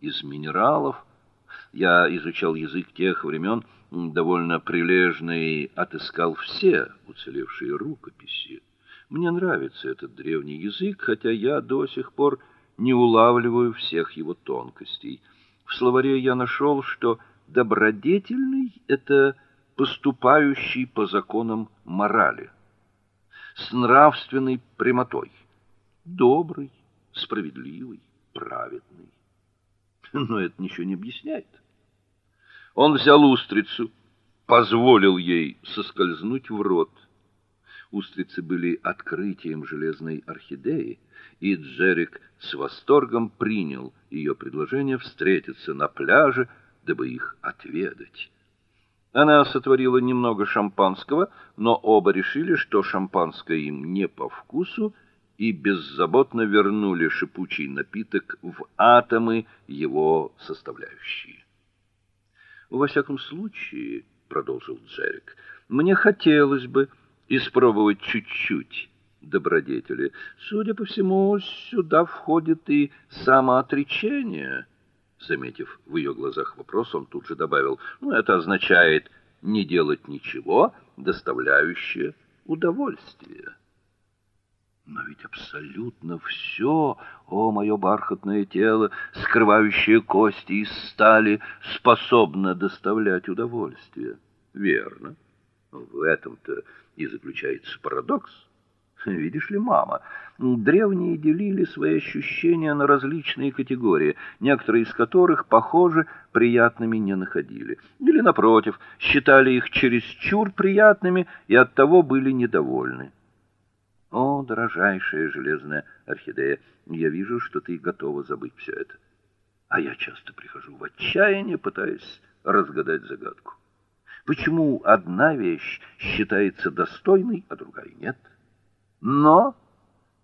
из минералов. Я изучал язык тех времен, довольно прилежно и отыскал все уцелевшие рукописи. Мне нравится этот древний язык, хотя я до сих пор не улавливаю всех его тонкостей. В словаре я нашел, что добродетельный это поступающий по законам морали, с нравственной прямотой, добрый, справедливый, праведный. Но это ничего не объясняет. Он взял устрицу, позволил ей соскользнуть в рот. Устрицы были открытием железной орхидеи, и Джерик с восторгом принял ее предложение встретиться на пляже, дабы их отведать. Она сотворила немного шампанского, но оба решили, что шампанское им не по вкусу, и беззаботно вернули шипучий напиток в атомы его составляющие. Во всяком случае, продолжил Джерик, мне хотелось бы испробовать чуть-чуть добродетели. Судя по всему, сюда входит и самоотречение. Заметив в ее глазах вопрос, он тут же добавил: "Ну, это означает не делать ничего, доставляющее удовольствие". Но ведь абсолютно все, о мое бархатное тело, скрывающее кости из стали, способно доставлять удовольствие. Верно. В этом-то и заключается парадокс. Видишь ли, мама, древние делили свои ощущения на различные категории, некоторые из которых, похоже, приятными не находили. Или напротив, считали их чересчур приятными и оттого были недовольны. О, дорожайшая железная орхидея, я вижу, что ты готова забыть все это. А я часто прихожу в отчаяние, пытаясь разгадать загадку. Почему одна вещь считается достойной, а другая нет? Но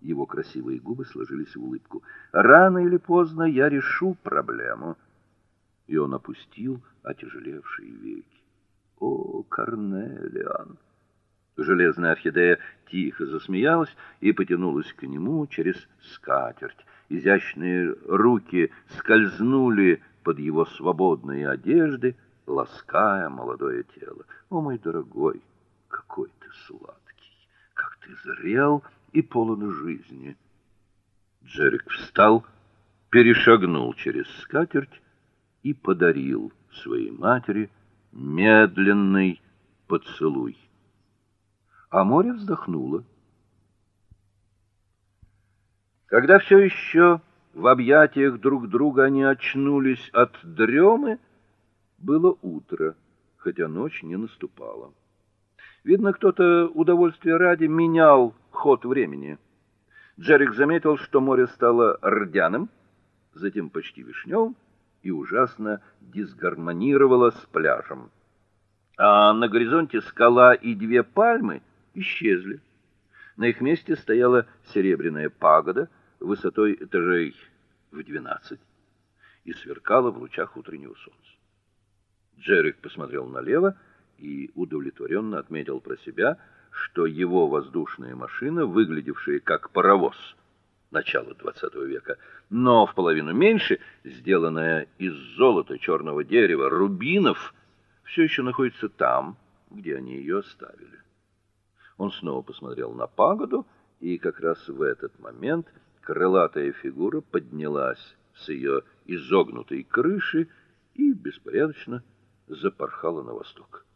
его красивые губы сложились в улыбку. Рано или поздно я решу проблему. И он опустил отяжелевшие веки. О, Корнелиан. Железная орхидея тихо засмеялась и потянулась к нему через скатерть. Изящные руки скользнули под его свободные одежды, лаская молодое тело. О мой дорогой, какой ты сладкий ты зрел и полон жизни. Джерик встал, перешагнул через скатерть и подарил своей матери медленный поцелуй. А море вздохнуло. Когда все еще в объятиях друг друга они очнулись от дремы, было утро, хотя ночь не наступала. Видно, кто-то удовольствия ради менял ход времени. Джерик заметил, что море стало рдяным, затем почти вишневым и ужасно дисгармонировало с пляжем. А на горизонте скала и две пальмы исчезли. На их месте стояла серебряная пагода высотой этажей в двенадцать и сверкала в лучах утреннего солнца. Джерик посмотрел налево и удовлетворенно отметил про себя, что его воздушная машина, выглядевшая как паровоз начала XX века, но в половину меньше, сделанная из золота, черного дерева, рубинов, все еще находится там, где они ее оставили. Он снова посмотрел на пагоду, и как раз в этот момент крылатая фигура поднялась с ее изогнутой крыши и беспорядочно запорхала на восток.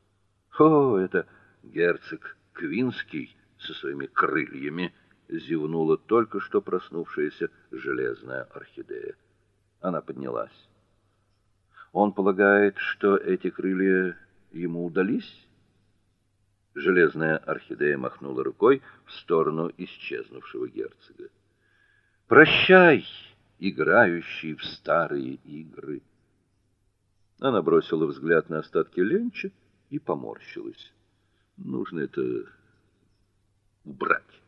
О, это герцог Квинский со своими крыльями, зевнула только что проснувшаяся железная орхидея. Она поднялась. Он полагает, что эти крылья ему удались? Железная орхидея махнула рукой в сторону исчезнувшего герцога. Прощай, играющий в старые игры. Она бросила взгляд на остатки ленча и поморщилась. Нужно это убрать.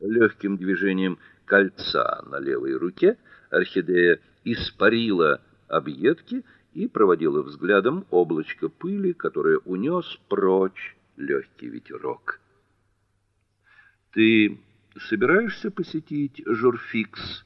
Легким движением кольца на левой руке орхидея испарила объедки и проводила взглядом облачко пыли, которое унес прочь легкий ветерок. Ты собираешься посетить Журфикс